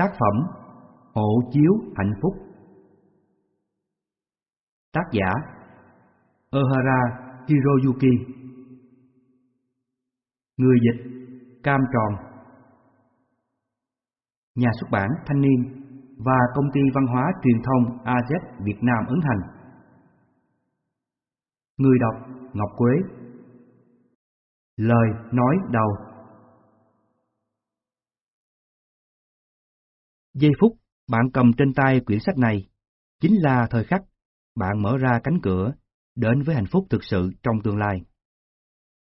Tác phẩm Hộ chiếu hạnh phúc. Tác giả Ohara Hiroyuki. Người dịch Cam Tròn. Nhà xuất bản Thanh niên và Công ty Văn hóa Truyền thông AZ Việt Nam ấn hành. Người đọc Ngọc Quế. Lời nói đầu. Giây phút bạn cầm trên tay quyển sách này chính là thời khắc bạn mở ra cánh cửa đến với hạnh phúc thực sự trong tương lai.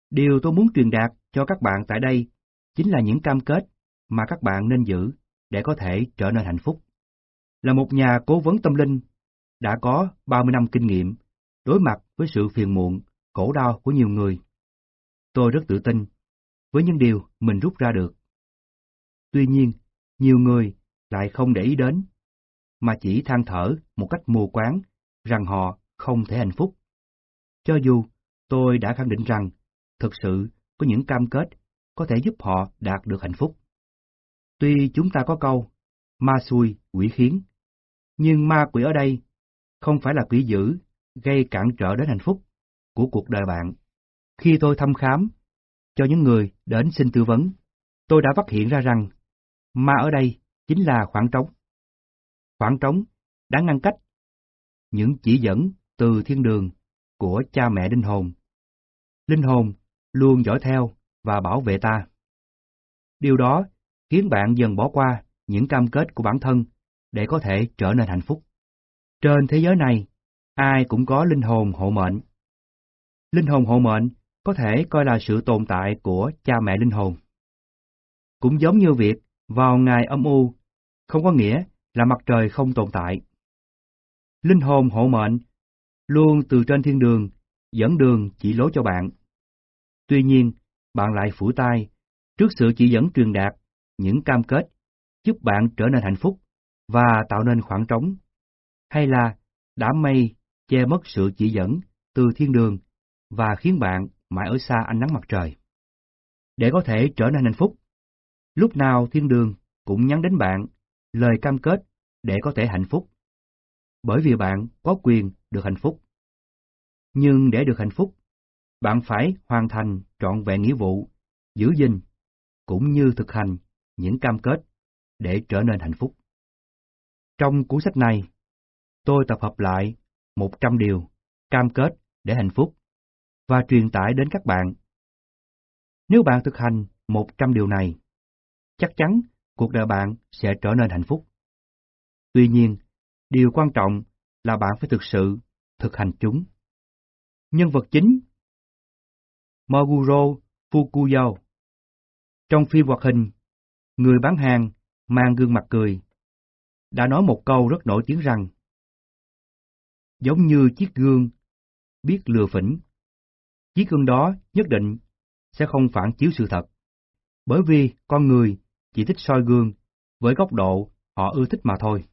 Điều tôi muốn truyền đạt cho các bạn tại đây chính là những cam kết mà các bạn nên giữ để có thể trở nên hạnh phúc. Là một nhà cố vấn tâm linh, đã có 30 năm kinh nghiệm đối mặt với sự phiền muộn, khổ đau của nhiều người. Tôi rất tự tin với những điều mình rút ra được. Tuy nhiên, nhiều người lại không để ý đến, mà chỉ than thở một cách mù quáng rằng họ không thể hạnh phúc. Cho dù tôi đã khẳng định rằng thực sự có những cam kết có thể giúp họ đạt được hạnh phúc. Tuy chúng ta có câu ma xui, quỷ khiến, nhưng ma quỷ ở đây không phải là quỷ dữ gây cản trở đến hạnh phúc của cuộc đời bạn. Khi tôi thăm khám cho những người đến xin tư vấn, tôi đã phát hiện ra rằng ma ở đây chính là khoảng trống. Khoảng trống đã ngăn cách những chỉ dẫn từ thiên đường của cha mẹ linh hồn. Linh hồn luôn dõi theo và bảo vệ ta. Điều đó khiến bạn dần bỏ qua những cam kết của bản thân để có thể trở nên hạnh phúc. Trên thế giới này, ai cũng có linh hồn hộ mệnh. Linh hồn hộ mệnh có thể coi là sự tồn tại của cha mẹ linh hồn. Cũng giống như việc vào ngày âm u không có nghĩa là mặt trời không tồn tại. Linh hồn hộ mệnh luôn từ trên thiên đường dẫn đường chỉ lối cho bạn. Tuy nhiên, bạn lại phủ tay trước sự chỉ dẫn truyền đạt những cam kết giúp bạn trở nên hạnh phúc và tạo nên khoảng trống, hay là đám mây che mất sự chỉ dẫn từ thiên đường và khiến bạn mãi ở xa ánh nắng mặt trời. Để có thể trở nên hạnh phúc, lúc nào thiên đường cũng nhắn đến bạn lời cam kết để có thể hạnh phúc. Bởi vì bạn có quyền được hạnh phúc. Nhưng để được hạnh phúc, bạn phải hoàn thành trọn vẹn nghĩa vụ, giữ gìn, cũng như thực hành những cam kết để trở nên hạnh phúc. Trong cuốn sách này, tôi tập hợp lại 100 điều cam kết để hạnh phúc và truyền tải đến các bạn. Nếu bạn thực hành 100 điều này, chắc chắn cuộc đời bạn sẽ trở nên hạnh phúc. Tuy nhiên, điều quan trọng là bạn phải thực sự thực hành chúng. Nhân vật chính Moguro Fukuyo Trong phim hoạt hình, người bán hàng mang gương mặt cười, đã nói một câu rất nổi tiếng rằng giống như chiếc gương biết lừa phỉnh, chiếc gương đó nhất định sẽ không phản chiếu sự thật, bởi vì con người chỉ thích soi gương với góc độ họ ưa thích mà thôi.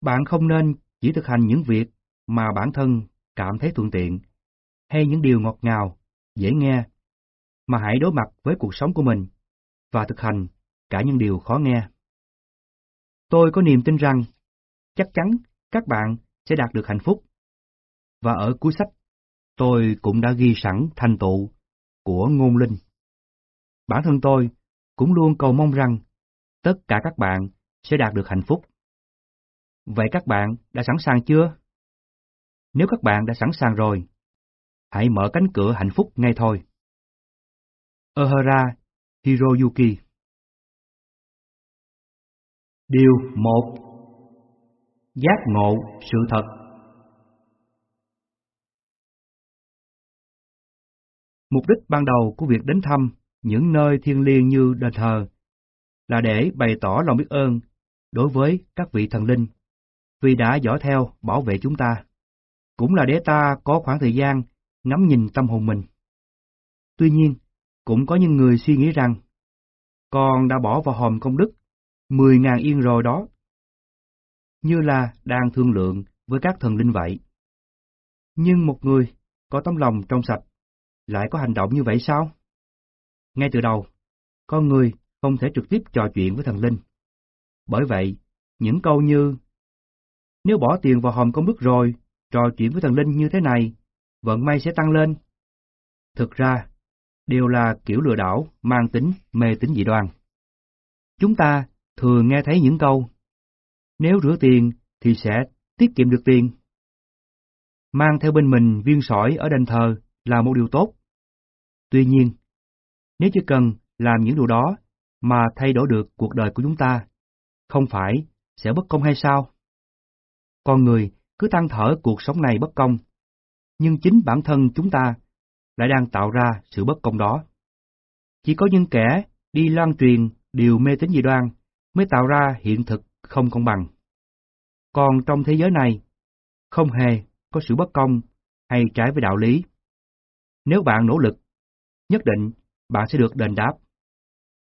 Bạn không nên chỉ thực hành những việc mà bản thân cảm thấy thuận tiện, hay những điều ngọt ngào, dễ nghe, mà hãy đối mặt với cuộc sống của mình và thực hành cả những điều khó nghe. Tôi có niềm tin rằng chắc chắn các bạn sẽ đạt được hạnh phúc. Và ở cuối sách, tôi cũng đã ghi sẵn thành tựu của ngôn linh. Bản thân tôi cũng luôn cầu mong rằng tất cả các bạn sẽ đạt được hạnh phúc. Vậy các bạn đã sẵn sàng chưa? Nếu các bạn đã sẵn sàng rồi, hãy mở cánh cửa hạnh phúc ngay thôi. Ohara Hiroyuki Điều 1 Giác ngộ sự thật Mục đích ban đầu của việc đến thăm những nơi thiêng liêng như đền thờ là để bày tỏ lòng biết ơn đối với các vị thần linh vì đã dõi theo bảo vệ chúng ta, cũng là để ta có khoảng thời gian ngắm nhìn tâm hồn mình. Tuy nhiên, cũng có những người suy nghĩ rằng, con đã bỏ vào hòm công đức 10.000 yên rồi đó. Như là đang thương lượng với các thần linh vậy. Nhưng một người có tấm lòng trong sạch lại có hành động như vậy sao? Ngay từ đầu, con người không thể trực tiếp trò chuyện với thần linh. Bởi vậy, những câu như Nếu bỏ tiền vào hòm công đức rồi, trò chuyện với thần linh như thế này, vận may sẽ tăng lên. Thực ra, đều là kiểu lừa đảo mang tính mê tín dị đoan. Chúng ta thường nghe thấy những câu Nếu rửa tiền thì sẽ tiết kiệm được tiền. Mang theo bên mình viên sỏi ở đền thờ là một điều tốt. Tuy nhiên, nếu chỉ cần làm những điều đó mà thay đổi được cuộc đời của chúng ta, không phải sẽ bất công hay sao? Con người cứ tăng thở cuộc sống này bất công, nhưng chính bản thân chúng ta lại đang tạo ra sự bất công đó. Chỉ có những kẻ đi lan truyền điều mê tín dị đoan mới tạo ra hiện thực không công bằng. Còn trong thế giới này, không hề có sự bất công hay trái với đạo lý. Nếu bạn nỗ lực, nhất định bạn sẽ được đền đáp.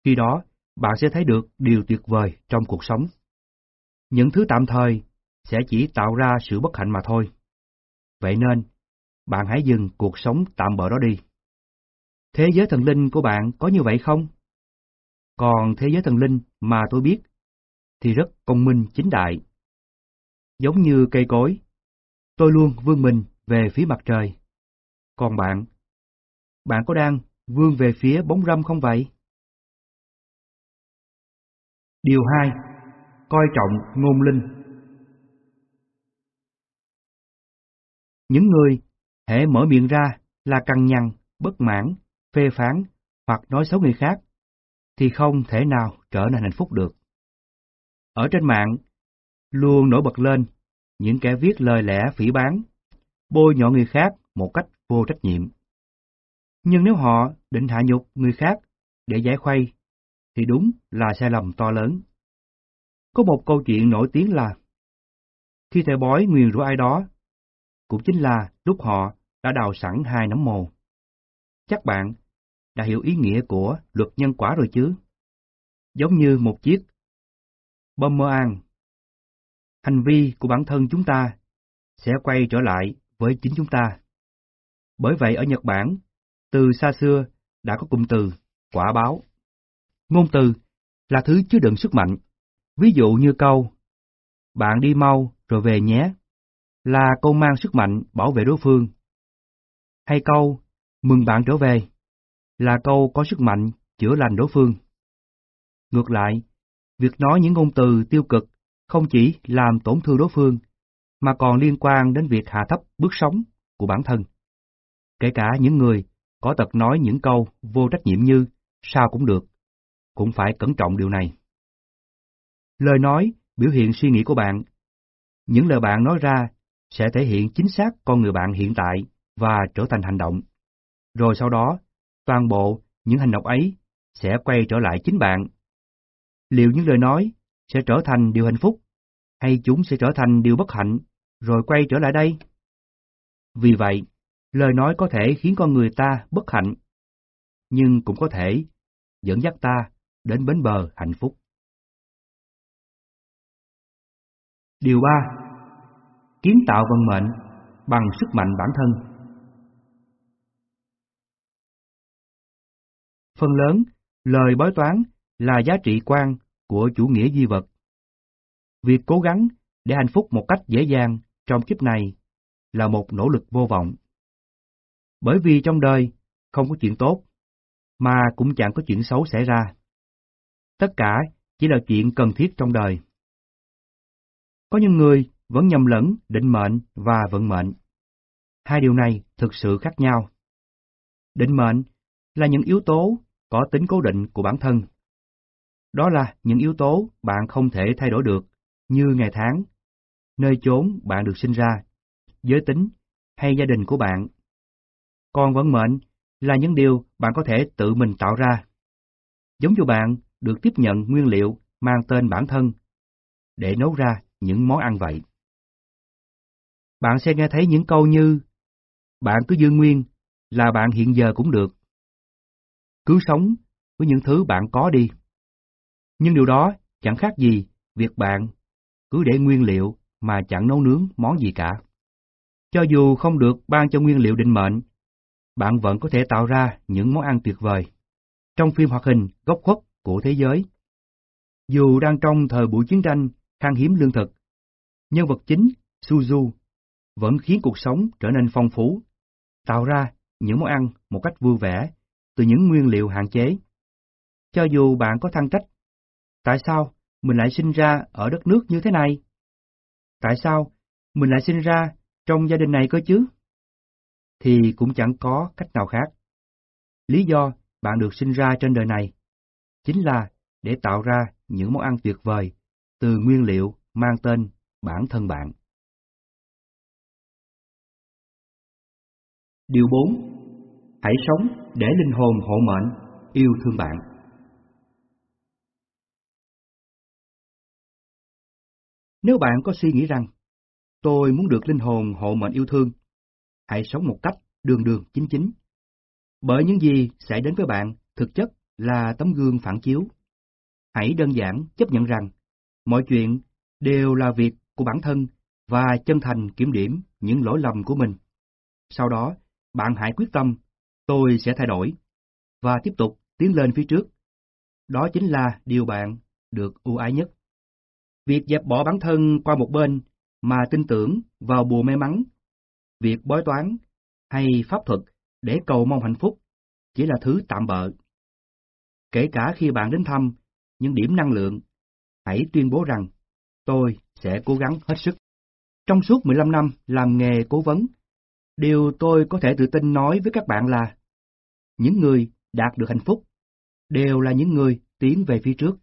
Khi đó, bạn sẽ thấy được điều tuyệt vời trong cuộc sống. Những thứ tạm thời sẽ chỉ tạo ra sự bất hạnh mà thôi. Vậy nên, bạn hãy dừng cuộc sống tạm bỡ đó đi. Thế giới thần linh của bạn có như vậy không? Còn thế giới thần linh mà tôi biết thì rất công minh chính đại. Giống như cây cối, tôi luôn vươn mình về phía mặt trời. Còn bạn, bạn có đang vươn về phía bóng râm không vậy? Điều 2. Coi trọng ngôn linh Những người hễ mở miệng ra là căng nhằn, bất mãn, phê phán hoặc nói xấu người khác, thì không thể nào trở nên hạnh phúc được. Ở trên mạng, luôn nổi bật lên những kẻ viết lời lẽ phỉ bán, bôi nhọ người khác một cách vô trách nhiệm. Nhưng nếu họ định hạ nhục người khác để giải khuây, thì đúng là sai lầm to lớn. Có một câu chuyện nổi tiếng là Khi thầy bói nguyền rủa ai đó, cũng chính là lúc họ đã đào sẵn hai nấm mồ. Chắc bạn đã hiểu ý nghĩa của luật nhân quả rồi chứ? Giống như một chiếc bơm mơ an. Hành vi của bản thân chúng ta sẽ quay trở lại với chính chúng ta. Bởi vậy ở Nhật Bản, từ xa xưa đã có cụm từ quả báo. Ngôn từ là thứ chứa đựng sức mạnh. Ví dụ như câu Bạn đi mau rồi về nhé là câu mang sức mạnh bảo vệ đối phương. Hay câu Mừng bạn trở về là câu có sức mạnh chữa lành đối phương. Ngược lại, việc nói những ngôn từ tiêu cực không chỉ làm tổn thương đối phương, mà còn liên quan đến việc hạ thấp bước sống của bản thân. Kể cả những người có tật nói những câu vô trách nhiệm như sao cũng được, cũng phải cẩn trọng điều này. Lời nói biểu hiện suy nghĩ của bạn. Những lời bạn nói ra sẽ thể hiện chính xác con người bạn hiện tại và trở thành hành động. Rồi sau đó, toàn bộ những hành động ấy sẽ quay trở lại chính bạn. Liệu những lời nói sẽ trở thành điều hạnh phúc, hay chúng sẽ trở thành điều bất hạnh, rồi quay trở lại đây? Vì vậy, lời nói có thể khiến con người ta bất hạnh, nhưng cũng có thể dẫn dắt ta đến bến bờ hạnh phúc. Điều 3. Kiến tạo vận mệnh bằng sức mạnh bản thân. Phần lớn, lời bói toán là giá trị quan của chủ nghĩa duy vật. Việc cố gắng để hạnh phúc một cách dễ dàng trong kiếp này là một nỗ lực vô vọng. Bởi vì trong đời không có chuyện tốt, mà cũng chẳng có chuyện xấu xảy ra. Tất cả chỉ là chuyện cần thiết trong đời. Có những người vẫn nhầm lẫn định mệnh và vận mệnh. Hai điều này thực sự khác nhau. Định mệnh là những yếu tố có tính cố định của bản thân. Đó là những yếu tố bạn không thể thay đổi được, như ngày tháng, nơi chốn bạn được sinh ra, giới tính hay gia đình của bạn. Còn vận mệnh là những điều bạn có thể tự mình tạo ra. Giống như bạn được tiếp nhận nguyên liệu mang tên bản thân để nấu ra những món ăn vậy. Bạn sẽ nghe thấy những câu như Bạn cứ giữ nguyên là bạn hiện giờ cũng được. Cứ sống với những thứ bạn có đi. Nhưng điều đó chẳng khác gì việc bạn cứ để nguyên liệu mà chẳng nấu nướng món gì cả. Cho dù không được ban cho nguyên liệu định mệnh, bạn vẫn có thể tạo ra những món ăn tuyệt vời. Trong phim hoạt hình góc khuất của thế giới, Dù đang trong thời buổi chiến tranh, khan hiếm lương thực, nhân vật chính, Suzu, vẫn khiến cuộc sống trở nên phong phú, tạo ra những món ăn một cách vui vẻ từ những nguyên liệu hạn chế. Cho dù bạn có thăng trách, tại sao mình lại sinh ra ở đất nước như thế này? Tại sao mình lại sinh ra trong gia đình này cơ chứ? Thì cũng chẳng có cách nào khác. Lý do bạn được sinh ra trên đời này chính là để tạo ra những món ăn tuyệt vời từ nguyên liệu mang tên bản thân bạn. Điều 4. Hãy sống để linh hồn hộ mệnh, yêu thương bạn. Nếu bạn có suy nghĩ rằng, tôi muốn được linh hồn hộ mệnh yêu thương, hãy sống một cách đường đường chính chính. Bởi những gì xảy đến với bạn thực chất là tấm gương phản chiếu. Hãy đơn giản chấp nhận rằng, mọi chuyện đều là việc của bản thân và chân thành kiểm điểm những lỗi lầm của mình. Sau đó, bạn hãy quyết tâm, tôi sẽ thay đổi, và tiếp tục tiến lên phía trước. Đó chính là điều bạn được ưu ái nhất. Việc dẹp bỏ bản thân qua một bên mà tin tưởng vào bùa may mắn, việc bói toán hay pháp thuật để cầu mong hạnh phúc chỉ là thứ tạm bợ. Kể cả khi bạn đến thăm những điểm năng lượng, hãy tuyên bố rằng tôi sẽ cố gắng hết sức. Trong suốt 15 năm làm nghề cố vấn, điều tôi có thể tự tin nói với các bạn là những người đạt được hạnh phúc đều là những người tiến về phía trước.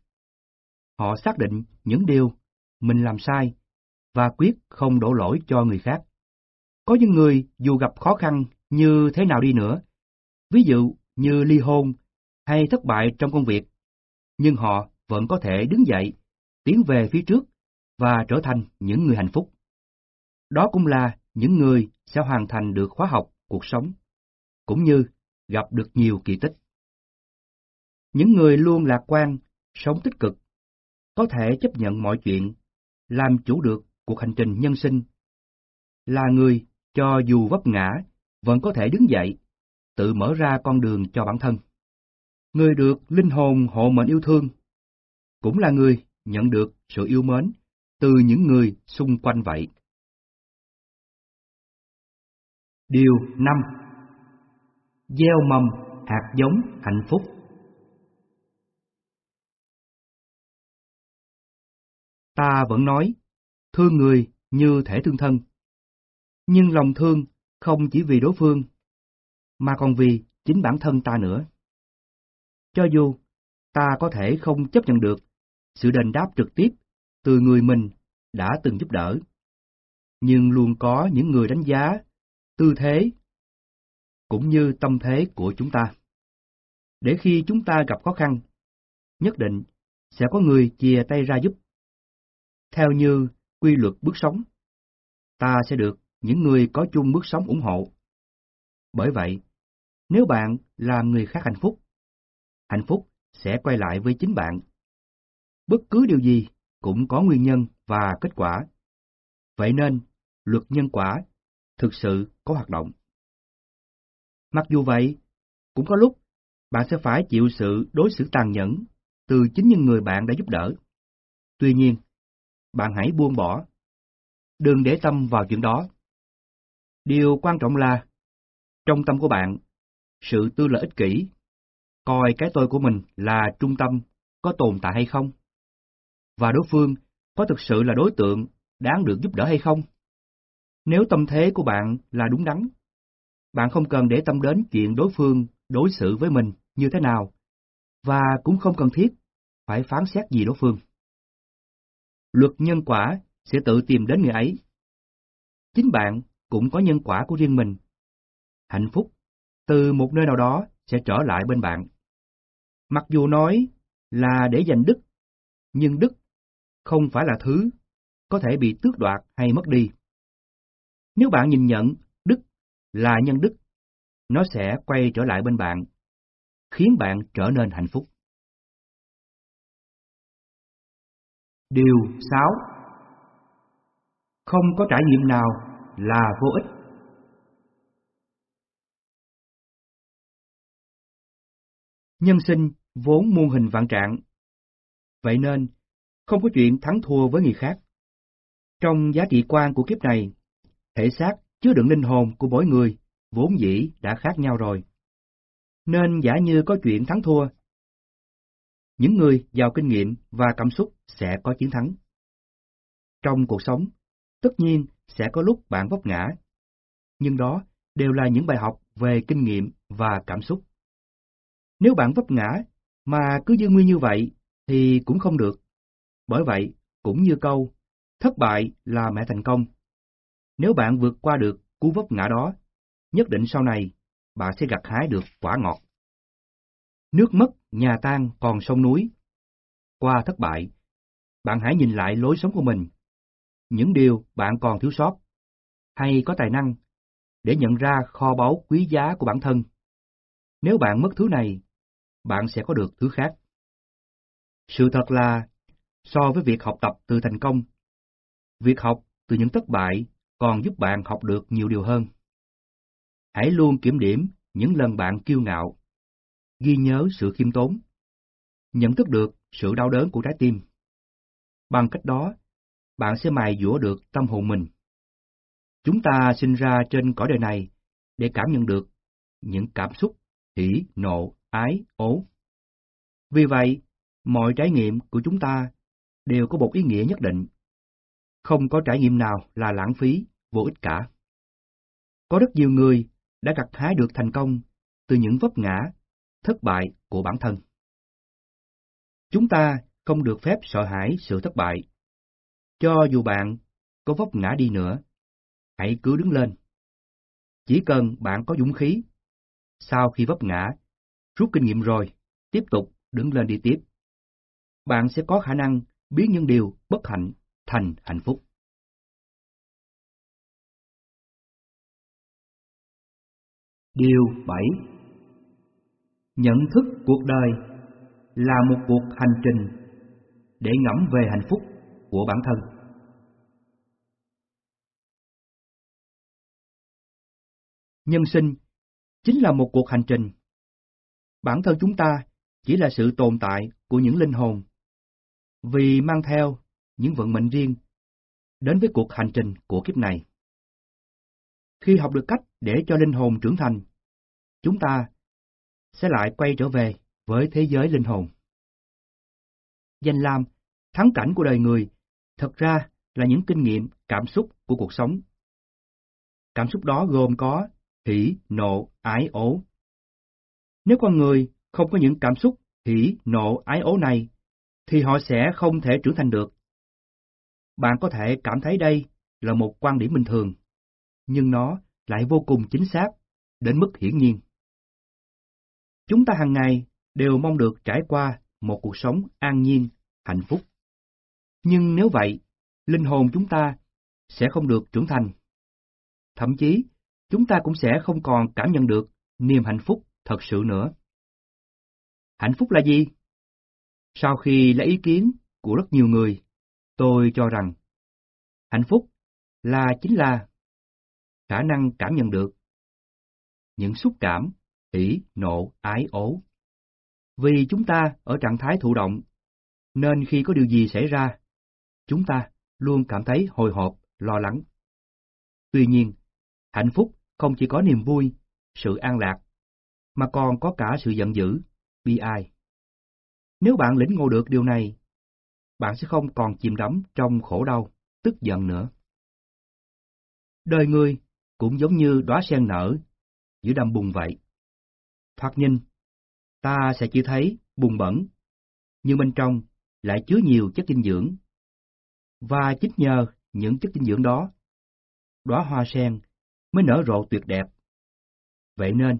Họ xác định những điều mình làm sai và quyết không đổ lỗi cho người khác. Có những người dù gặp khó khăn như thế nào đi nữa, ví dụ như ly hôn hay thất bại trong công việc, nhưng họ vẫn có thể đứng dậy, tiến về phía trước và trở thành những người hạnh phúc. Đó cũng là những người sẽ hoàn thành được khóa học cuộc sống, cũng như gặp được nhiều kỳ tích. Những người luôn lạc quan, sống tích cực, có thể chấp nhận mọi chuyện, làm chủ được cuộc hành trình nhân sinh, là người cho dù vấp ngã, vẫn có thể đứng dậy, tự mở ra con đường cho bản thân. Người được linh hồn hộ mệnh yêu thương, cũng là người nhận được sự yêu mến từ những người xung quanh vậy. Điều 5 Gieo mầm hạt giống hạnh phúc Ta vẫn nói, thương người như thể thương thân. Nhưng lòng thương không chỉ vì đối phương, mà còn vì chính bản thân ta nữa. Cho dù ta có thể không chấp nhận được sự đền đáp trực tiếp từ người mình đã từng giúp đỡ, nhưng luôn có những người đánh giá tư thế cũng như tâm thế của chúng ta. Để khi chúng ta gặp khó khăn, nhất định sẽ có người chia tay ra giúp. Theo như quy luật bước sống, ta sẽ được những người có chung bước sống ủng hộ. Bởi vậy, nếu bạn làm người khác hạnh phúc, hạnh phúc sẽ quay lại với chính bạn. Bất cứ điều gì cũng có nguyên nhân và kết quả. Vậy nên, luật nhân quả thực sự có hoạt động. Mặc dù vậy, cũng có lúc bạn sẽ phải chịu sự đối xử tàn nhẫn từ chính những người bạn đã giúp đỡ. Tuy nhiên, bạn hãy buông bỏ. Đừng để tâm vào chuyện đó. Điều quan trọng là, trong tâm của bạn, sự tư lợi ích kỷ, coi cái tôi của mình là trung tâm có tồn tại hay không? Và đối phương có thực sự là đối tượng đáng được giúp đỡ hay không? Nếu tâm thế của bạn là đúng đắn, bạn không cần để tâm đến chuyện đối phương đối xử với mình như thế nào, và cũng không cần thiết phải phán xét gì đối phương. Luật nhân quả sẽ tự tìm đến người ấy. Chính bạn cũng có nhân quả của riêng mình. Hạnh phúc từ một nơi nào đó sẽ trở lại bên bạn. Mặc dù nói là để giành đức, nhưng đức không phải là thứ có thể bị tước đoạt hay mất đi. Nếu bạn nhìn nhận đức là nhân đức, nó sẽ quay trở lại bên bạn, khiến bạn trở nên hạnh phúc. Điều 6 Không có trải nghiệm nào là vô ích. Nhân sinh vốn muôn hình vạn trạng. Vậy nên, không có chuyện thắng thua với người khác. Trong giá trị quan của kiếp này, thể xác chứa đựng linh hồn của mỗi người vốn dĩ đã khác nhau rồi. Nên giả như có chuyện thắng thua, những người giàu kinh nghiệm và cảm xúc sẽ có chiến thắng. Trong cuộc sống, tất nhiên sẽ có lúc bạn vấp ngã, nhưng đó đều là những bài học về kinh nghiệm và cảm xúc. Nếu bạn vấp ngã mà cứ dư nguyên như vậy thì cũng không được. Bởi vậy, cũng như câu, thất bại là mẹ thành công. Nếu bạn vượt qua được cú vấp ngã đó, nhất định sau này bạn sẽ gặt hái được quả ngọt. Nước mất, nhà tan còn sông núi. Qua thất bại, bạn hãy nhìn lại lối sống của mình, những điều bạn còn thiếu sót, hay có tài năng, để nhận ra kho báu quý giá của bản thân. Nếu bạn mất thứ này, bạn sẽ có được thứ khác. Sự thật là, so với việc học tập từ thành công, việc học từ những thất bại còn giúp bạn học được nhiều điều hơn. Hãy luôn kiểm điểm những lần bạn kiêu ngạo, ghi nhớ sự khiêm tốn, nhận thức được sự đau đớn của trái tim. Bằng cách đó, bạn sẽ mài dũa được tâm hồn mình. Chúng ta sinh ra trên cõi đời này để cảm nhận được những cảm xúc hỉ, nộ, ái, ố. Vì vậy, mọi trải nghiệm của chúng ta đều có một ý nghĩa nhất định. Không có trải nghiệm nào là lãng phí, vô ích cả. Có rất nhiều người đã gặt hái được thành công từ những vấp ngã, thất bại của bản thân. Chúng ta không được phép sợ hãi sự thất bại. Cho dù bạn có vấp ngã đi nữa, hãy cứ đứng lên. Chỉ cần bạn có dũng khí, sau khi vấp ngã, rút kinh nghiệm rồi, tiếp tục đứng lên đi tiếp. Bạn sẽ có khả năng biến những điều bất hạnh thành hạnh phúc. Điều 7 Nhận thức cuộc đời là một cuộc hành trình để ngẫm về hạnh phúc của bản thân. Nhân sinh chính là một cuộc hành trình. Bản thân chúng ta chỉ là sự tồn tại của những linh hồn, vì mang theo những vận mệnh riêng đến với cuộc hành trình của kiếp này. Khi học được cách để cho linh hồn trưởng thành, chúng ta sẽ lại quay trở về với thế giới linh hồn. Danh lam, thắng cảnh của đời người, thật ra là những kinh nghiệm, cảm xúc của cuộc sống. Cảm xúc đó gồm có hỷ, nộ, ái, ố. Nếu con người không có những cảm xúc hỷ, nộ, ái ố này, thì họ sẽ không thể trưởng thành được. Bạn có thể cảm thấy đây là một quan điểm bình thường, nhưng nó lại vô cùng chính xác, đến mức hiển nhiên. Chúng ta hàng ngày đều mong được trải qua một cuộc sống an nhiên, hạnh phúc. Nhưng nếu vậy, linh hồn chúng ta sẽ không được trưởng thành. Thậm chí, chúng ta cũng sẽ không còn cảm nhận được niềm hạnh phúc thật sự nữa. Hạnh phúc là gì? Sau khi lấy ý kiến của rất nhiều người, tôi cho rằng hạnh phúc là chính là khả năng cảm nhận được những xúc cảm, hỉ, nộ, ái, ố. Vì chúng ta ở trạng thái thụ động, nên khi có điều gì xảy ra, chúng ta luôn cảm thấy hồi hộp, lo lắng. Tuy nhiên, hạnh phúc không chỉ có niềm vui, sự an lạc, mà còn có cả sự giận dữ, bi ai. Nếu bạn lĩnh ngộ được điều này, bạn sẽ không còn chìm đắm trong khổ đau, tức giận nữa. Đời người cũng giống như đóa sen nở giữa đầm bùn vậy. Thoạt nhìn, ta sẽ chỉ thấy bùn bẩn, nhưng bên trong lại chứa nhiều chất dinh dưỡng. Và chính nhờ những chất dinh dưỡng đó, đóa hoa sen mới nở rộ tuyệt đẹp. Vậy nên,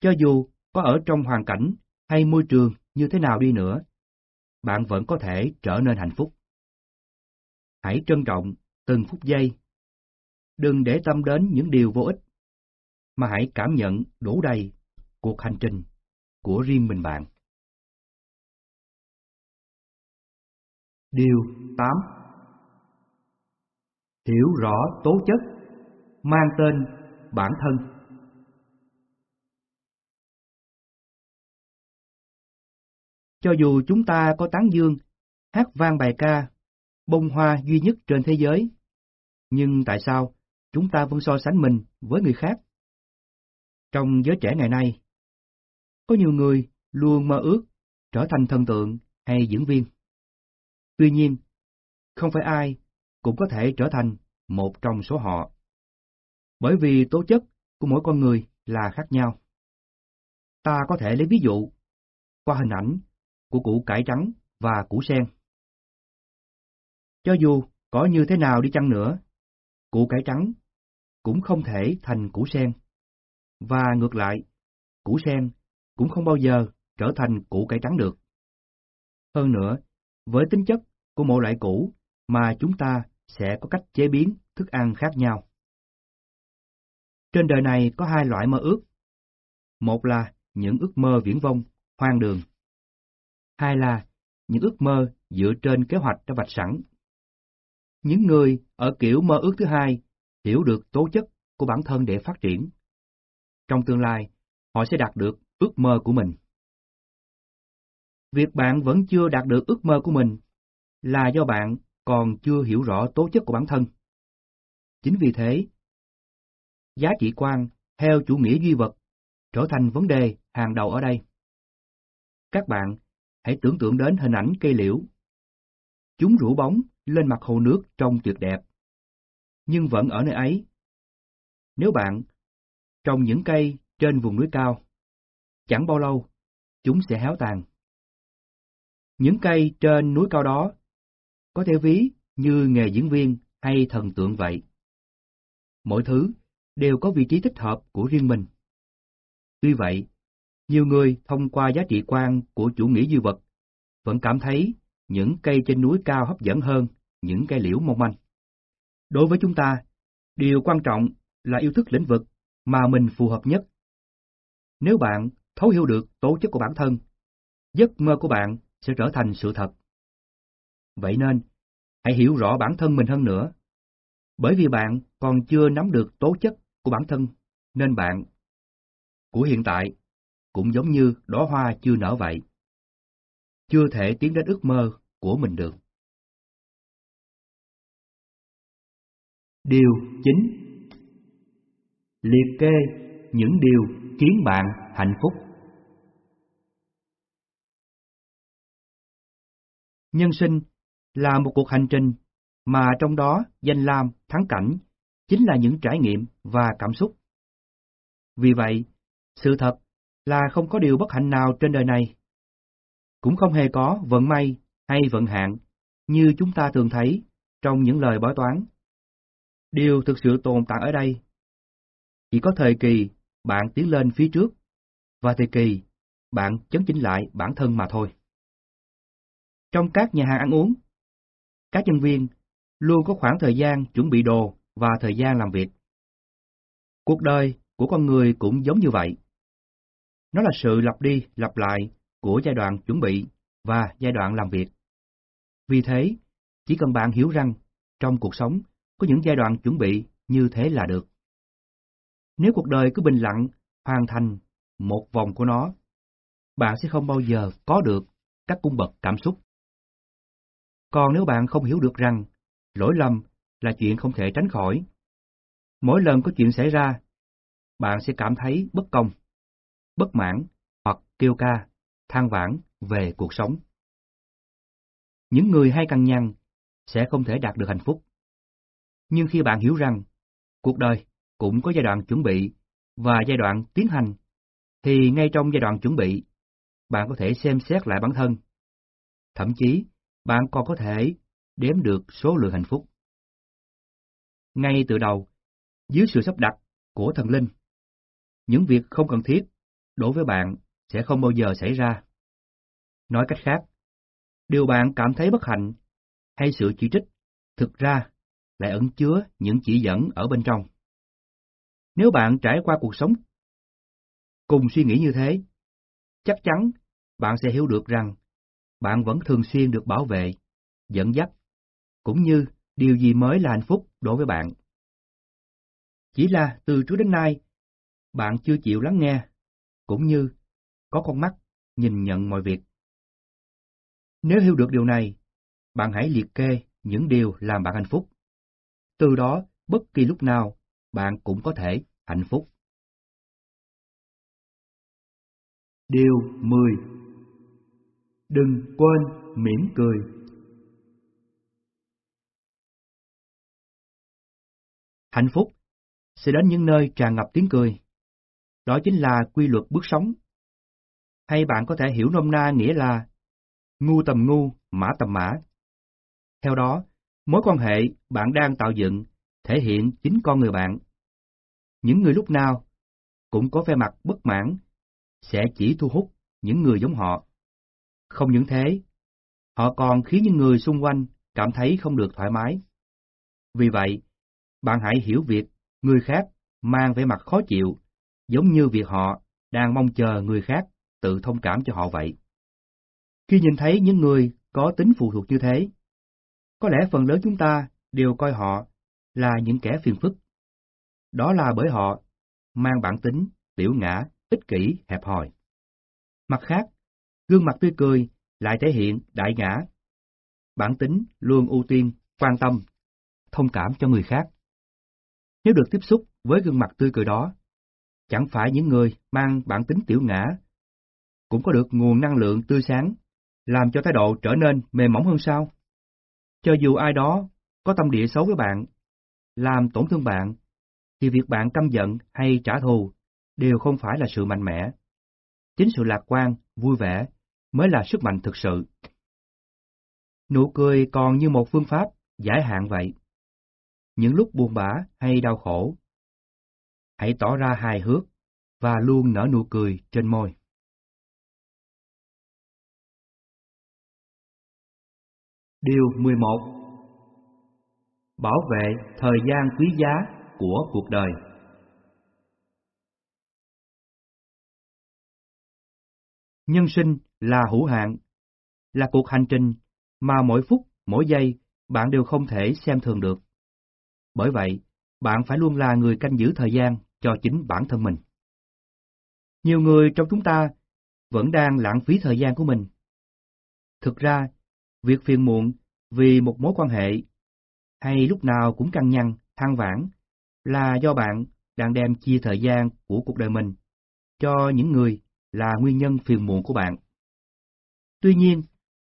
cho dù có ở trong hoàn cảnh hay môi trường như thế nào đi nữa, bạn vẫn có thể trở nên hạnh phúc. Hãy trân trọng từng phút giây. Đừng để tâm đến những điều vô ích, mà hãy cảm nhận đủ đầy cuộc hành trình của riêng mình bạn. Điều 8 Hiểu rõ tố chất, mang tên bản thân. Cho dù chúng ta có tán dương hát vang bài ca, bông hoa duy nhất trên thế giới. Nhưng tại sao chúng ta vẫn so sánh mình với người khác? Trong giới trẻ ngày nay, có nhiều người luôn mơ ước trở thành thần tượng hay diễn viên. Tuy nhiên, không phải ai cũng có thể trở thành một trong số họ. Bởi vì tố chất của mỗi con người là khác nhau. Ta có thể lấy ví dụ qua hình ảnh của củ cải trắng và củ sen. Cho dù có như thế nào đi chăng nữa, củ cải trắng cũng không thể thành củ sen. Và ngược lại, củ sen cũng không bao giờ trở thành củ cải trắng được. Hơn nữa, với tính chất của mỗi loại củ mà chúng ta sẽ có cách chế biến thức ăn khác nhau. Trên đời này có hai loại mơ ước. Một là những ước mơ viễn vông, hoang đường. Hai là những ước mơ dựa trên kế hoạch đã vạch sẵn. Những người ở kiểu mơ ước thứ hai hiểu được tố chất của bản thân để phát triển. Trong tương lai, họ sẽ đạt được ước mơ của mình. Việc bạn vẫn chưa đạt được ước mơ của mình là do bạn còn chưa hiểu rõ tố chất của bản thân. Chính vì thế, giá trị quan theo chủ nghĩa duy vật trở thành vấn đề hàng đầu ở đây. Các bạn hãy tưởng tượng đến hình ảnh cây liễu. Chúng rủ bóng lên mặt hồ nước trông tuyệt đẹp, nhưng vẫn ở nơi ấy. Nếu bạn trồng những cây trên vùng núi cao, chẳng bao lâu, chúng sẽ héo tàn. Những cây trên núi cao đó có thể ví như nghề diễn viên hay thần tượng vậy. Mỗi thứ đều có vị trí thích hợp của riêng mình. Tuy vậy, nhiều người thông qua giá trị quan của chủ nghĩa dư vật vẫn cảm thấy những cây trên núi cao hấp dẫn hơn những cây liễu mong manh. Đối với chúng ta, điều quan trọng là yêu thức lĩnh vực mà mình phù hợp nhất. Nếu bạn thấu hiểu được tố chất của bản thân, giấc mơ của bạn sẽ trở thành sự thật. Vậy nên, hãy hiểu rõ bản thân mình hơn nữa. Bởi vì bạn còn chưa nắm được tố chất của bản thân, nên bạn của hiện tại cũng giống như đóa hoa chưa nở vậy. Chưa thể tiến đến ước mơ của mình được. Điều 9 Liệt kê những điều khiến bạn hạnh phúc. Nhân sinh là một cuộc hành trình mà trong đó danh lam, thắng cảnh chính là những trải nghiệm và cảm xúc. Vì vậy, sự thật là không có điều bất hạnh nào trên đời này. Cũng không hề có vận may hay vận hạn như chúng ta thường thấy trong những lời bói toán. Điều thực sự tồn tại ở đây chỉ có thời kỳ bạn tiến lên phía trước và thời kỳ bạn chấn chỉnh lại bản thân mà thôi. Trong các nhà hàng ăn uống, các nhân viên luôn có khoảng thời gian chuẩn bị đồ và thời gian làm việc. Cuộc đời của con người cũng giống như vậy. Nó là sự lặp đi, lặp lại của giai đoạn chuẩn bị và giai đoạn làm việc. Vì thế, chỉ cần bạn hiểu rằng trong cuộc sống có những giai đoạn chuẩn bị như thế là được. Nếu cuộc đời cứ bình lặng hoàn thành một vòng của nó, bạn sẽ không bao giờ có được các cung bậc cảm xúc. Còn nếu bạn không hiểu được rằng lỗi lầm là chuyện không thể tránh khỏi, mỗi lần có chuyện xảy ra, bạn sẽ cảm thấy bất công, bất mãn hoặc kêu ca, than vãn về cuộc sống. Những người hay căng nhằn sẽ không thể đạt được hạnh phúc. Nhưng khi bạn hiểu rằng cuộc đời cũng có giai đoạn chuẩn bị và giai đoạn tiến hành, thì ngay trong giai đoạn chuẩn bị, bạn có thể xem xét lại bản thân. Thậm chí, bạn còn có thể đếm được số lượng hạnh phúc. Ngay từ đầu, dưới sự sắp đặt của thần linh, những việc không cần thiết đối với bạn sẽ không bao giờ xảy ra. Nói cách khác, điều bạn cảm thấy bất hạnh hay sự chỉ trích thực ra lại ẩn chứa những chỉ dẫn ở bên trong. Nếu bạn trải qua cuộc sống cùng suy nghĩ như thế, chắc chắn bạn sẽ hiểu được rằng bạn vẫn thường xuyên được bảo vệ, dẫn dắt, cũng như điều gì mới là hạnh phúc đối với bạn. Chỉ là từ trước đến nay, bạn chưa chịu lắng nghe, cũng như có con mắt nhìn nhận mọi việc. Nếu hiểu được điều này, bạn hãy liệt kê những điều làm bạn hạnh phúc. Từ đó, bất kỳ lúc nào, bạn cũng có thể hạnh phúc. Điều 10 Đừng quên mỉm cười Hạnh phúc sẽ đến những nơi tràn ngập tiếng cười. Đó chính là quy luật bước sống. Hay bạn có thể hiểu nôm na nghĩa là ngu tầm ngu, mã tầm mã. Theo đó, mối quan hệ bạn đang tạo dựng thể hiện chính con người bạn. Những người lúc nào cũng có vẻ mặt bất mãn sẽ chỉ thu hút những người giống họ. Không những thế, họ còn khiến những người xung quanh cảm thấy không được thoải mái. Vì vậy, bạn hãy hiểu việc người khác mang vẻ mặt khó chịu, giống như việc họ đang mong chờ người khác tự thông cảm cho họ vậy. Khi nhìn thấy những người có tính phụ thuộc như thế, có lẽ phần lớn chúng ta đều coi họ là những kẻ phiền phức. Đó là bởi họ mang bản tính, tiểu ngã, ích kỷ, hẹp hòi. Mặt khác, gương mặt tươi cười lại thể hiện đại ngã. Bản tính luôn ưu tiên, quan tâm, thông cảm cho người khác. Nếu được tiếp xúc với gương mặt tươi cười đó, chẳng phải những người mang bản tính tiểu ngã cũng có được nguồn năng lượng tươi sáng, làm cho thái độ trở nên mềm mỏng hơn sao? Cho dù ai đó có tâm địa xấu với bạn, làm tổn thương bạn, thì việc bạn căm giận hay trả thù đều không phải là sự mạnh mẽ. Chính sự lạc quan, vui vẻ mới là sức mạnh thực sự. Nụ cười còn như một phương pháp giải hạn vậy những lúc buồn bã hay đau khổ. Hãy tỏ ra hài hước và luôn nở nụ cười trên môi. Điều 11 Bảo vệ thời gian quý giá của cuộc đời Nhân sinh là hữu hạn, là cuộc hành trình mà mỗi phút, mỗi giây bạn đều không thể xem thường được. Bởi vậy, bạn phải luôn là người canh giữ thời gian cho chính bản thân mình. Nhiều người trong chúng ta vẫn đang lãng phí thời gian của mình. Thực ra, việc phiền muộn vì một mối quan hệ hay lúc nào cũng căng nhăn, than vãn là do bạn đang đem chia thời gian của cuộc đời mình cho những người là nguyên nhân phiền muộn của bạn. Tuy nhiên,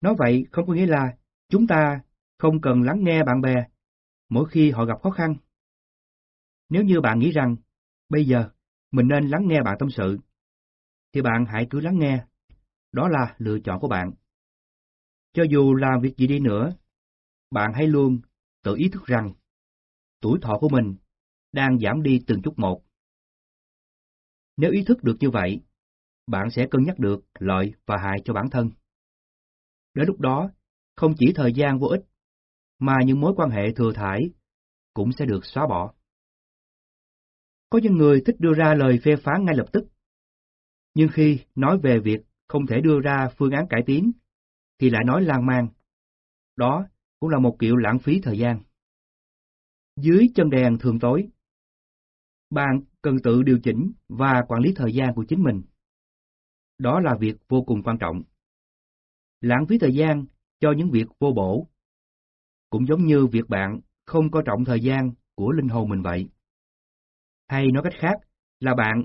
nói vậy không có nghĩa là chúng ta không cần lắng nghe bạn bè mỗi khi họ gặp khó khăn. Nếu như bạn nghĩ rằng, bây giờ, mình nên lắng nghe bạn tâm sự, thì bạn hãy cứ lắng nghe. Đó là lựa chọn của bạn. Cho dù làm việc gì đi nữa, bạn hãy luôn tự ý thức rằng tuổi thọ của mình đang giảm đi từng chút một. Nếu ý thức được như vậy, bạn sẽ cân nhắc được lợi và hại cho bản thân. Đến lúc đó, không chỉ thời gian vô ích, mà những mối quan hệ thừa thải cũng sẽ được xóa bỏ. Có những người thích đưa ra lời phê phán ngay lập tức, nhưng khi nói về việc không thể đưa ra phương án cải tiến, thì lại nói lan man. Đó cũng là một kiểu lãng phí thời gian. Dưới chân đèn thường tối, bạn cần tự điều chỉnh và quản lý thời gian của chính mình. Đó là việc vô cùng quan trọng. Lãng phí thời gian cho những việc vô bổ cũng giống như việc bạn không coi trọng thời gian của linh hồn mình vậy. Hay nói cách khác là bạn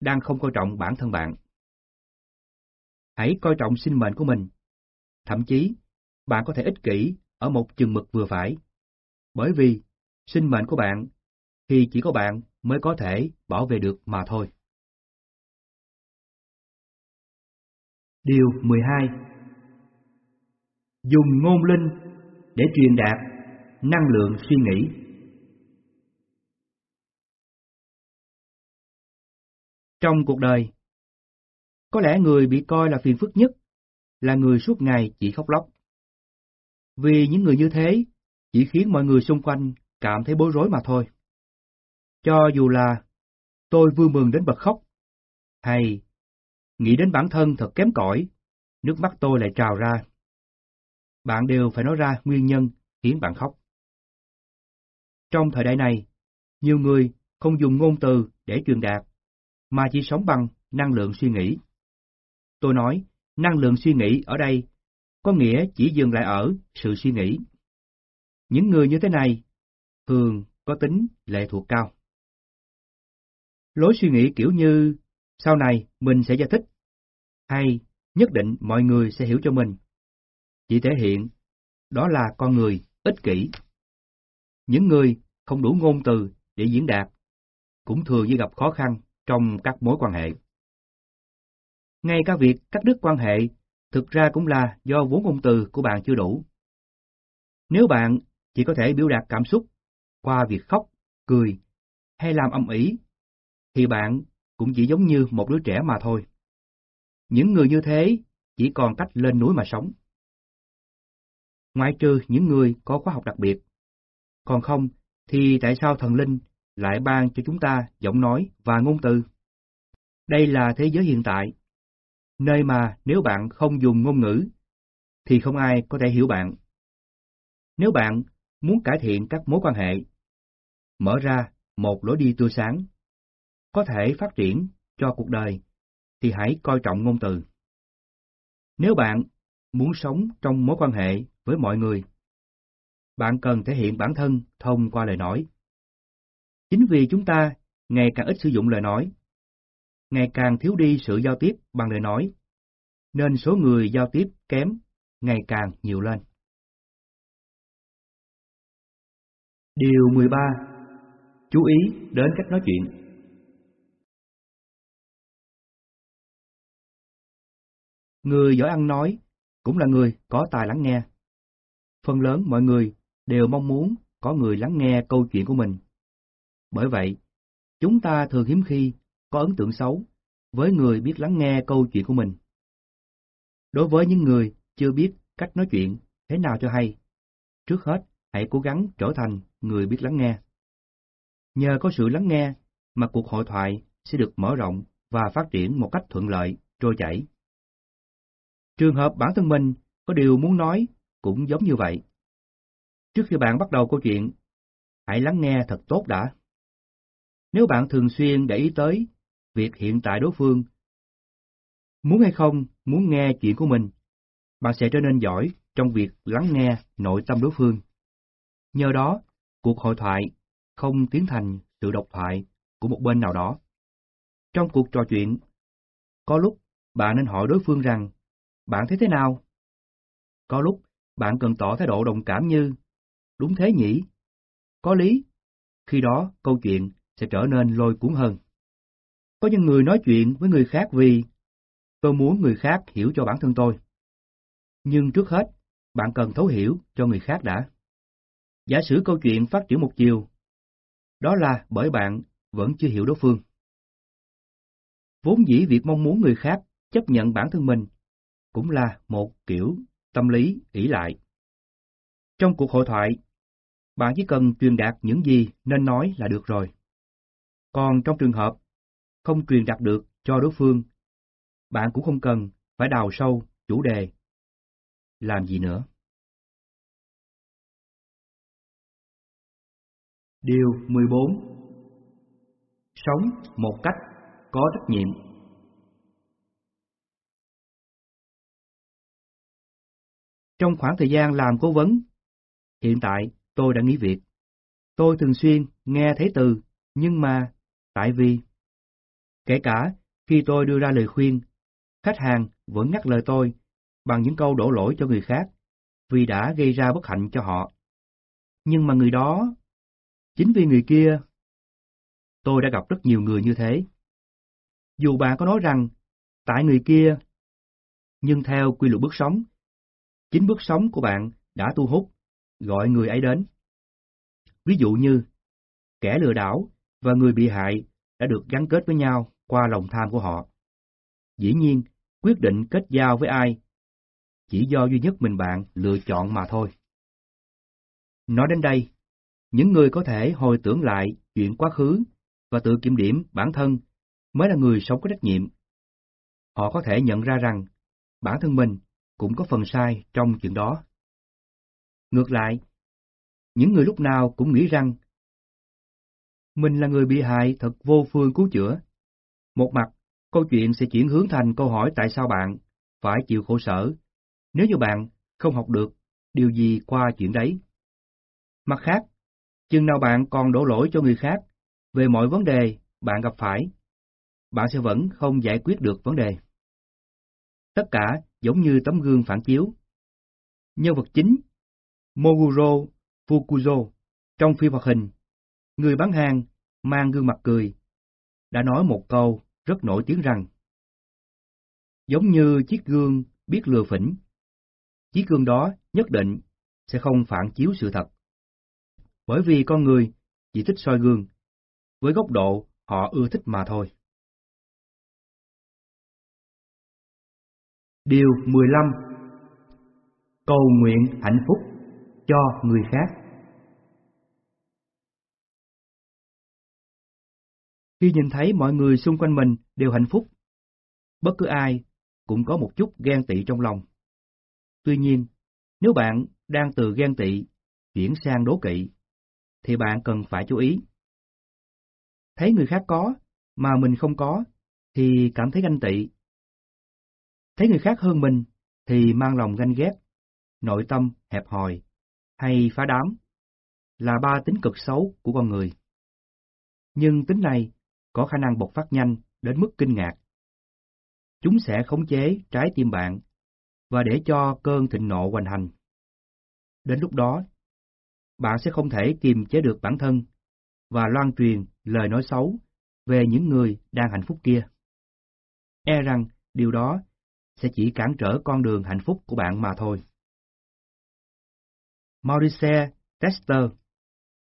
đang không coi trọng bản thân bạn. Hãy coi trọng sinh mệnh của mình. Thậm chí, bạn có thể ích kỷ ở một chừng mực vừa phải. Bởi vì, sinh mệnh của bạn thì chỉ có bạn mới có thể bảo vệ được mà thôi. Điều 12 Dùng ngôn linh để truyền đạt năng lượng suy nghĩ. Trong cuộc đời, có lẽ người bị coi là phiền phức nhất là người suốt ngày chỉ khóc lóc. Vì những người như thế chỉ khiến mọi người xung quanh cảm thấy bối rối mà thôi. Cho dù là tôi vui mừng đến bật khóc, hay nghĩ đến bản thân thật kém cỏi, nước mắt tôi lại trào ra bạn đều phải nói ra nguyên nhân khiến bạn khóc. Trong thời đại này, nhiều người không dùng ngôn từ để truyền đạt, mà chỉ sống bằng năng lượng suy nghĩ. Tôi nói, năng lượng suy nghĩ ở đây có nghĩa chỉ dừng lại ở sự suy nghĩ. Những người như thế này thường có tính lệ thuộc cao. Lối suy nghĩ kiểu như sau này mình sẽ giải thích, hay nhất định mọi người sẽ hiểu cho mình. Chỉ thể hiện đó là con người ích kỷ. Những người không đủ ngôn từ để diễn đạt cũng thường như gặp khó khăn trong các mối quan hệ. Ngay cả việc cắt đứt quan hệ thực ra cũng là do vốn ngôn từ của bạn chưa đủ. Nếu bạn chỉ có thể biểu đạt cảm xúc qua việc khóc, cười hay làm âm ỉ, thì bạn cũng chỉ giống như một đứa trẻ mà thôi. Những người như thế chỉ còn cách lên núi mà sống. Ngoại trừ những người có khóa học đặc biệt. Còn không, thì tại sao thần linh lại ban cho chúng ta giọng nói và ngôn từ? Đây là thế giới hiện tại, nơi mà nếu bạn không dùng ngôn ngữ, thì không ai có thể hiểu bạn. Nếu bạn muốn cải thiện các mối quan hệ, mở ra một lối đi tươi sáng, có thể phát triển cho cuộc đời, thì hãy coi trọng ngôn từ. Nếu bạn muốn sống trong mối quan hệ với mọi người, bạn cần thể hiện bản thân thông qua lời nói. Chính vì chúng ta ngày càng ít sử dụng lời nói, ngày càng thiếu đi sự giao tiếp bằng lời nói, nên số người giao tiếp kém ngày càng nhiều lên. Điều 13. Chú ý đến cách nói chuyện. Người giỏi ăn nói cũng là người có tài lắng nghe. Phần lớn mọi người đều mong muốn có người lắng nghe câu chuyện của mình. Bởi vậy, chúng ta thường hiếm khi có ấn tượng xấu với người biết lắng nghe câu chuyện của mình. Đối với những người chưa biết cách nói chuyện thế nào cho hay, trước hết hãy cố gắng trở thành người biết lắng nghe. Nhờ có sự lắng nghe mà cuộc hội thoại sẽ được mở rộng và phát triển một cách thuận lợi, trôi chảy. Trường hợp bản thân mình có điều muốn nói cũng giống như vậy. Trước khi bạn bắt đầu câu chuyện, hãy lắng nghe thật tốt đã. Nếu bạn thường xuyên để ý tới việc hiện tại đối phương, muốn hay không muốn nghe chuyện của mình, bạn sẽ trở nên giỏi trong việc lắng nghe nội tâm đối phương. Nhờ đó, cuộc hội thoại không tiến thành sự độc thoại của một bên nào đó. Trong cuộc trò chuyện, có lúc bạn nên hỏi đối phương rằng, bạn thấy thế nào? Có lúc bạn cần tỏ thái độ đồng cảm như, đúng thế nhỉ? Có lý. Khi đó, câu chuyện sẽ trở nên lôi cuốn hơn. Có những người nói chuyện với người khác vì tôi muốn người khác hiểu cho bản thân tôi. Nhưng trước hết, bạn cần thấu hiểu cho người khác đã. Giả sử câu chuyện phát triển một chiều, đó là bởi bạn vẫn chưa hiểu đối phương. Vốn dĩ việc mong muốn người khác chấp nhận bản thân mình cũng là một kiểu tâm lý ỷ lại. Trong cuộc hội thoại, bạn chỉ cần truyền đạt những gì nên nói là được rồi. Còn trong trường hợp không truyền đạt được cho đối phương, bạn cũng không cần phải đào sâu chủ đề. Làm gì nữa? Điều 14 Sống một cách có trách nhiệm Trong khoảng thời gian làm cố vấn, hiện tại tôi đã nghỉ việc. Tôi thường xuyên nghe thấy từ, nhưng mà, tại vì. Kể cả khi tôi đưa ra lời khuyên, khách hàng vẫn ngắt lời tôi bằng những câu đổ lỗi cho người khác, vì đã gây ra bất hạnh cho họ. Nhưng mà người đó Chính vì người kia, tôi đã gặp rất nhiều người như thế. Dù bạn có nói rằng, tại người kia, nhưng theo quy luật bước sống, chính bước sống của bạn đã thu hút, gọi người ấy đến. Ví dụ như, kẻ lừa đảo và người bị hại đã được gắn kết với nhau qua lòng tham của họ. Dĩ nhiên, quyết định kết giao với ai chỉ do duy nhất mình bạn lựa chọn mà thôi. Nói đến đây, những người có thể hồi tưởng lại chuyện quá khứ và tự kiểm điểm bản thân mới là người sống có trách nhiệm. Họ có thể nhận ra rằng bản thân mình cũng có phần sai trong chuyện đó. Ngược lại, những người lúc nào cũng nghĩ rằng mình là người bị hại thật vô phương cứu chữa. Một mặt, câu chuyện sẽ chuyển hướng thành câu hỏi tại sao bạn phải chịu khổ sở nếu như bạn không học được điều gì qua chuyện đấy. Mặt khác, chừng nào bạn còn đổ lỗi cho người khác về mọi vấn đề bạn gặp phải, bạn sẽ vẫn không giải quyết được vấn đề. Tất cả giống như tấm gương phản chiếu. Nhân vật chính, Moguro Fukuzo, trong phim hoạt hình, người bán hàng mang gương mặt cười, đã nói một câu rất nổi tiếng rằng Giống như chiếc gương biết lừa phỉnh, chiếc gương đó nhất định sẽ không phản chiếu sự thật. Bởi vì con người chỉ thích soi gương, với góc độ họ ưa thích mà thôi. Điều 15 Cầu nguyện hạnh phúc cho người khác Khi nhìn thấy mọi người xung quanh mình đều hạnh phúc, bất cứ ai cũng có một chút ghen tị trong lòng. Tuy nhiên, nếu bạn đang từ ghen tị chuyển sang đố kỵ, thì bạn cần phải chú ý. Thấy người khác có, mà mình không có, thì cảm thấy ganh tị. Thấy người khác hơn mình, thì mang lòng ganh ghét, nội tâm hẹp hòi, hay phá đám, là ba tính cực xấu của con người. Nhưng tính này có khả năng bộc phát nhanh đến mức kinh ngạc. Chúng sẽ khống chế trái tim bạn và để cho cơn thịnh nộ hoành hành. Đến lúc đó, bạn sẽ không thể kiềm chế được bản thân và loan truyền lời nói xấu về những người đang hạnh phúc kia. E rằng điều đó sẽ chỉ cản trở con đường hạnh phúc của bạn mà thôi. Maurice Tester,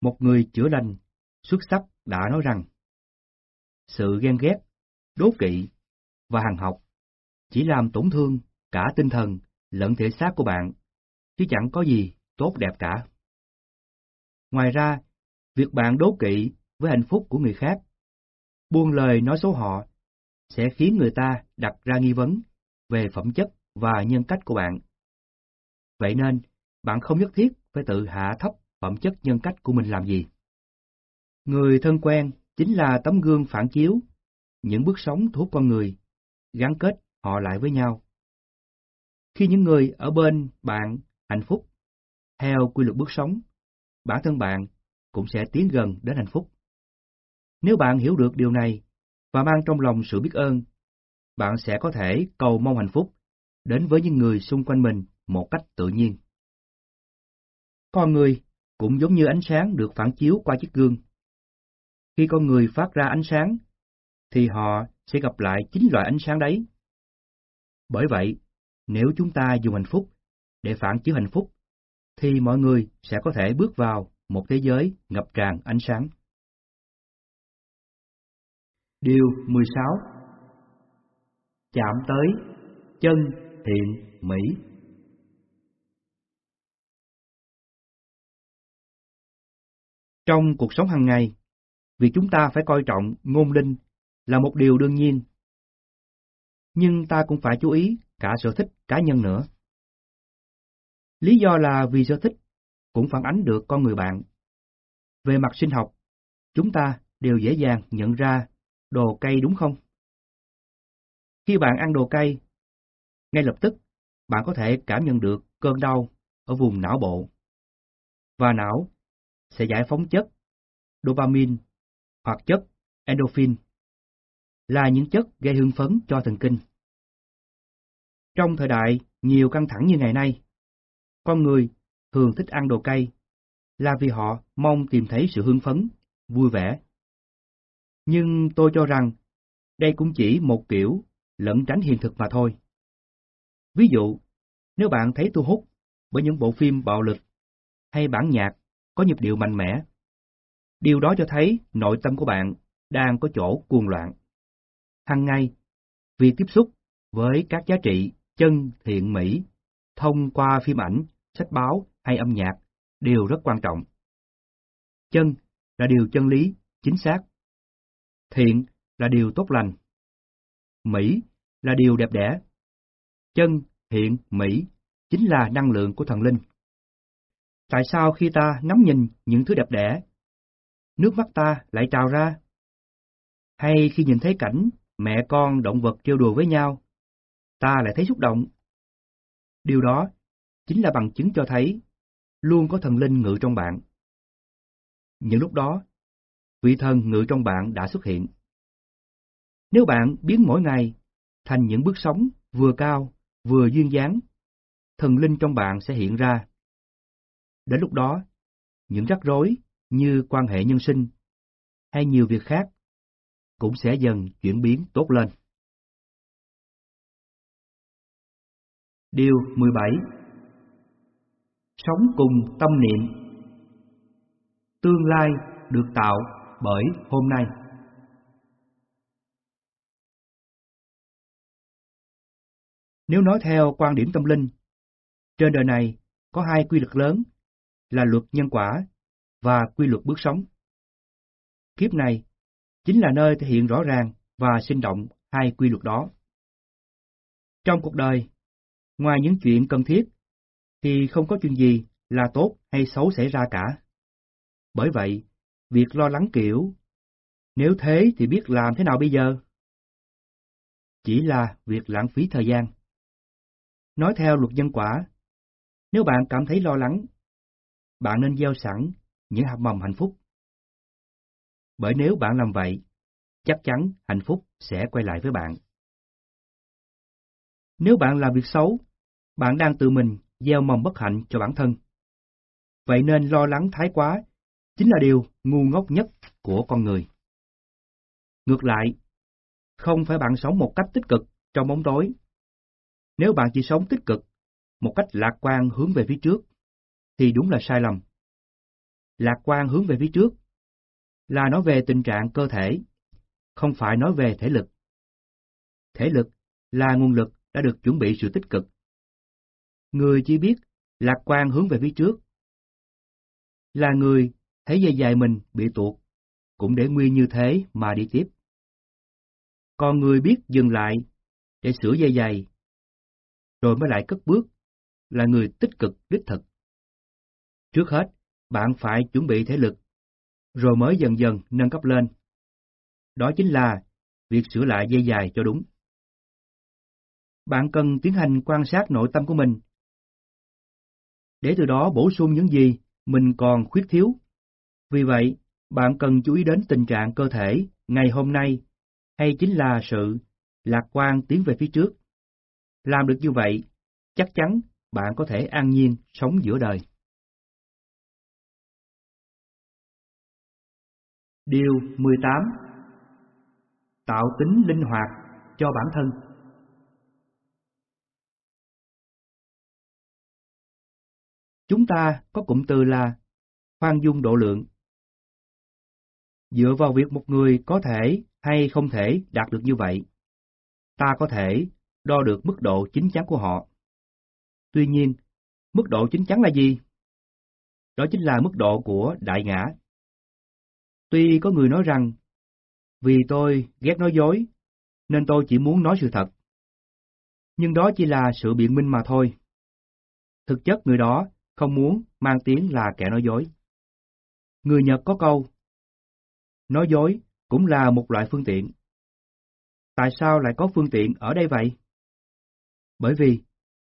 một người chữa lành xuất sắc đã nói rằng sự ghen ghét, đố kỵ và hàng học chỉ làm tổn thương cả tinh thần lẫn thể xác của bạn, chứ chẳng có gì tốt đẹp cả. Ngoài ra, việc bạn đố kỵ với hạnh phúc của người khác, buông lời nói xấu họ, sẽ khiến người ta đặt ra nghi vấn về phẩm chất và nhân cách của bạn. Vậy nên, bạn không nhất thiết phải tự hạ thấp phẩm chất nhân cách của mình làm gì. Người thân quen chính là tấm gương phản chiếu những bước sống thu hút con người, gắn kết họ lại với nhau. Khi những người ở bên bạn hạnh phúc, theo quy luật bước sống, bản thân bạn cũng sẽ tiến gần đến hạnh phúc. Nếu bạn hiểu được điều này và mang trong lòng sự biết ơn, bạn sẽ có thể cầu mong hạnh phúc đến với những người xung quanh mình một cách tự nhiên. Con người cũng giống như ánh sáng được phản chiếu qua chiếc gương. Khi con người phát ra ánh sáng, thì họ sẽ gặp lại chính loại ánh sáng đấy. Bởi vậy, nếu chúng ta dùng hạnh phúc để phản chiếu hạnh phúc, thì mọi người sẽ có thể bước vào một thế giới ngập tràn ánh sáng. Điều 16 Chạm tới chân thiện mỹ Trong cuộc sống hàng ngày, việc chúng ta phải coi trọng ngôn linh là một điều đương nhiên. Nhưng ta cũng phải chú ý cả sở thích cá nhân nữa. Lý do là vì sở thích cũng phản ánh được con người bạn. Về mặt sinh học, chúng ta đều dễ dàng nhận ra đồ cây đúng không? Khi bạn ăn đồ cay, ngay lập tức bạn có thể cảm nhận được cơn đau ở vùng não bộ. Và não sẽ giải phóng chất dopamine hoặc chất endorphin là những chất gây hưng phấn cho thần kinh. Trong thời đại nhiều căng thẳng như ngày nay, con người thường thích ăn đồ cay là vì họ mong tìm thấy sự hưng phấn, vui vẻ. Nhưng tôi cho rằng đây cũng chỉ một kiểu lẫn tránh hiện thực mà thôi. Ví dụ, nếu bạn thấy thu hút bởi những bộ phim bạo lực hay bản nhạc có nhịp điệu mạnh mẽ, điều đó cho thấy nội tâm của bạn đang có chỗ cuồng loạn. Hằng ngày, việc tiếp xúc với các giá trị chân thiện mỹ thông qua phim ảnh, sách báo hay âm nhạc đều rất quan trọng. Chân là điều chân lý, chính xác. Thiện là điều tốt lành. Mỹ là điều đẹp đẽ. Chân, hiện mỹ chính là năng lượng của thần linh. Tại sao khi ta ngắm nhìn những thứ đẹp đẽ, nước mắt ta lại trào ra? Hay khi nhìn thấy cảnh mẹ con động vật trêu đùa với nhau, ta lại thấy xúc động. Điều đó chính là bằng chứng cho thấy luôn có thần linh ngự trong bạn. Những lúc đó, vị thần ngự trong bạn đã xuất hiện. Nếu bạn biến mỗi ngày thành những bước sóng vừa cao, vừa duyên dáng, thần linh trong bạn sẽ hiện ra. Đến lúc đó, những rắc rối như quan hệ nhân sinh hay nhiều việc khác cũng sẽ dần chuyển biến tốt lên. Điều 17 Sống cùng tâm niệm Tương lai được tạo bởi hôm nay. Nếu nói theo quan điểm tâm linh, trên đời này có hai quy luật lớn là luật nhân quả và quy luật bước sống. Kiếp này chính là nơi thể hiện rõ ràng và sinh động hai quy luật đó. Trong cuộc đời, ngoài những chuyện cần thiết, thì không có chuyện gì là tốt hay xấu xảy ra cả. Bởi vậy, việc lo lắng kiểu, nếu thế thì biết làm thế nào bây giờ? Chỉ là việc lãng phí thời gian. Nói theo luật nhân quả, nếu bạn cảm thấy lo lắng, bạn nên gieo sẵn những hạt mầm hạnh phúc. Bởi nếu bạn làm vậy, chắc chắn hạnh phúc sẽ quay lại với bạn. Nếu bạn làm việc xấu, bạn đang tự mình gieo mầm bất hạnh cho bản thân. Vậy nên lo lắng thái quá chính là điều ngu ngốc nhất của con người. Ngược lại, không phải bạn sống một cách tích cực trong bóng tối. Nếu bạn chỉ sống tích cực, một cách lạc quan hướng về phía trước, thì đúng là sai lầm. Lạc quan hướng về phía trước là nói về tình trạng cơ thể, không phải nói về thể lực. Thể lực là nguồn lực đã được chuẩn bị sự tích cực. Người chỉ biết lạc quan hướng về phía trước là người thấy dây dài mình bị tuột, cũng để nguyên như thế mà đi tiếp. Còn người biết dừng lại để sửa dây dày, rồi mới lại cất bước, là người tích cực đích thực. Trước hết, bạn phải chuẩn bị thể lực, rồi mới dần dần nâng cấp lên. Đó chính là việc sửa lại dây dài cho đúng. Bạn cần tiến hành quan sát nội tâm của mình, để từ đó bổ sung những gì mình còn khuyết thiếu. Vì vậy, bạn cần chú ý đến tình trạng cơ thể ngày hôm nay, hay chính là sự lạc quan tiến về phía trước. Làm được như vậy, chắc chắn bạn có thể an nhiên sống giữa đời. Điều 18 Tạo tính linh hoạt cho bản thân Chúng ta có cụm từ là khoan dung độ lượng. Dựa vào việc một người có thể hay không thể đạt được như vậy, ta có thể đo được mức độ chính chắn của họ. Tuy nhiên, mức độ chính chắn là gì? Đó chính là mức độ của đại ngã. Tuy có người nói rằng, vì tôi ghét nói dối, nên tôi chỉ muốn nói sự thật. Nhưng đó chỉ là sự biện minh mà thôi. Thực chất người đó không muốn mang tiếng là kẻ nói dối. Người Nhật có câu, nói dối cũng là một loại phương tiện. Tại sao lại có phương tiện ở đây vậy? Bởi vì,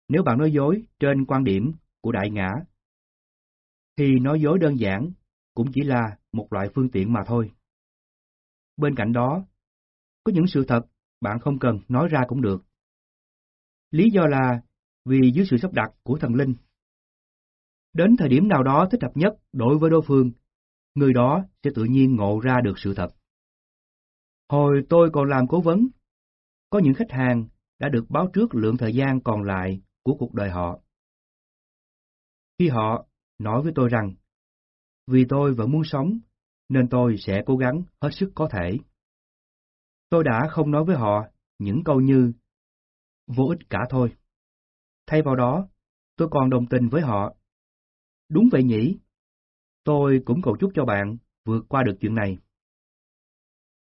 nếu bạn nói dối trên quan điểm của đại ngã, thì nói dối đơn giản cũng chỉ là một loại phương tiện mà thôi. Bên cạnh đó, có những sự thật bạn không cần nói ra cũng được. Lý do là vì dưới sự sắp đặt của thần linh Đến thời điểm nào đó thích hợp nhất đối với đối phương, người đó sẽ tự nhiên ngộ ra được sự thật. Hồi tôi còn làm cố vấn, có những khách hàng đã được báo trước lượng thời gian còn lại của cuộc đời họ. Khi họ nói với tôi rằng, vì tôi vẫn muốn sống, nên tôi sẽ cố gắng hết sức có thể. Tôi đã không nói với họ những câu như vô ích cả thôi. Thay vào đó, tôi còn đồng tình với họ Đúng vậy nhỉ? Tôi cũng cầu chúc cho bạn vượt qua được chuyện này.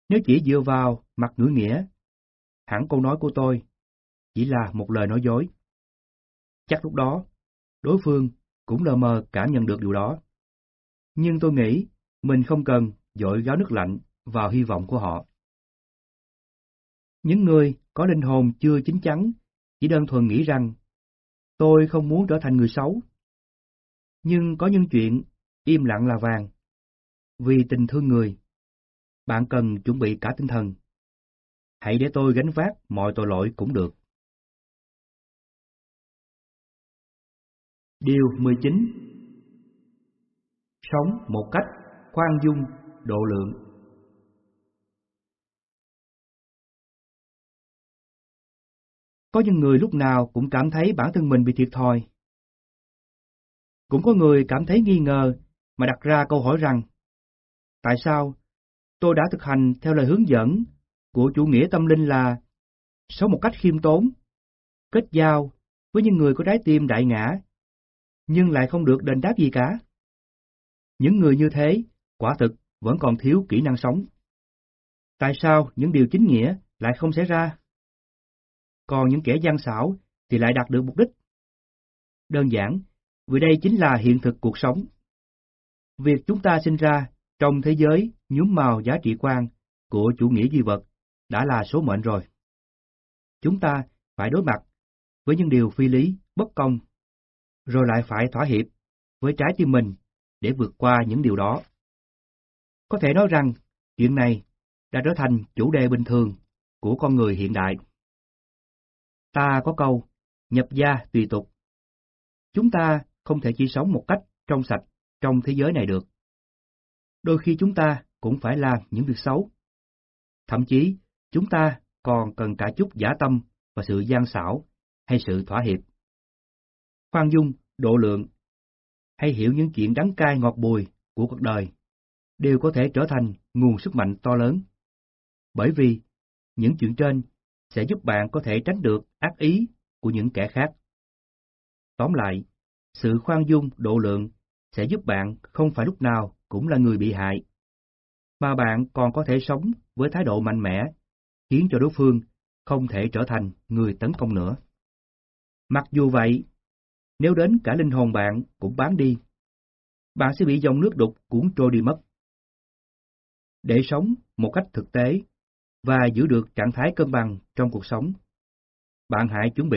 Nếu chỉ dựa vào mặt ngữ nghĩa, hẳn câu nói của tôi chỉ là một lời nói dối. Chắc lúc đó, đối phương cũng lờ mờ cảm nhận được điều đó. Nhưng tôi nghĩ mình không cần dội gáo nước lạnh vào hy vọng của họ. Những người có linh hồn chưa chín chắn chỉ đơn thuần nghĩ rằng Tôi không muốn trở thành người xấu. Nhưng có những chuyện im lặng là vàng. Vì tình thương người, bạn cần chuẩn bị cả tinh thần. Hãy để tôi gánh vác mọi tội lỗi cũng được. Điều 19 Sống một cách khoan dung, độ lượng Có những người lúc nào cũng cảm thấy bản thân mình bị thiệt thòi. Cũng có người cảm thấy nghi ngờ mà đặt ra câu hỏi rằng Tại sao tôi đã thực hành theo lời hướng dẫn của chủ nghĩa tâm linh là sống một cách khiêm tốn, kết giao với những người có trái tim đại ngã, nhưng lại không được đền đáp gì cả? Những người như thế, quả thực vẫn còn thiếu kỹ năng sống. Tại sao những điều chính nghĩa lại không xảy ra? còn những kẻ gian xảo thì lại đạt được mục đích. Đơn giản, vì đây chính là hiện thực cuộc sống. Việc chúng ta sinh ra trong thế giới nhúm màu giá trị quan của chủ nghĩa duy vật đã là số mệnh rồi. Chúng ta phải đối mặt với những điều phi lý, bất công, rồi lại phải thỏa hiệp với trái tim mình để vượt qua những điều đó. Có thể nói rằng, chuyện này đã trở thành chủ đề bình thường của con người hiện đại. Ta có câu, nhập gia tùy tục. Chúng ta không thể chỉ sống một cách trong sạch trong thế giới này được. Đôi khi chúng ta cũng phải làm những việc xấu. Thậm chí, chúng ta còn cần cả chút giả tâm và sự gian xảo hay sự thỏa hiệp. Khoan dung, độ lượng, hay hiểu những chuyện đắng cay ngọt bùi của cuộc đời, đều có thể trở thành nguồn sức mạnh to lớn. Bởi vì, những chuyện trên sẽ giúp bạn có thể tránh được ác ý của những kẻ khác. Tóm lại, sự khoan dung, độ lượng sẽ giúp bạn không phải lúc nào cũng là người bị hại, mà bạn còn có thể sống với thái độ mạnh mẽ, khiến cho đối phương không thể trở thành người tấn công nữa. Mặc dù vậy, nếu đến cả linh hồn bạn cũng bán đi, bạn sẽ bị dòng nước đục cuốn trôi đi mất. Để sống một cách thực tế và giữ được trạng thái cân bằng trong cuộc sống. Bạn hãy chuẩn bị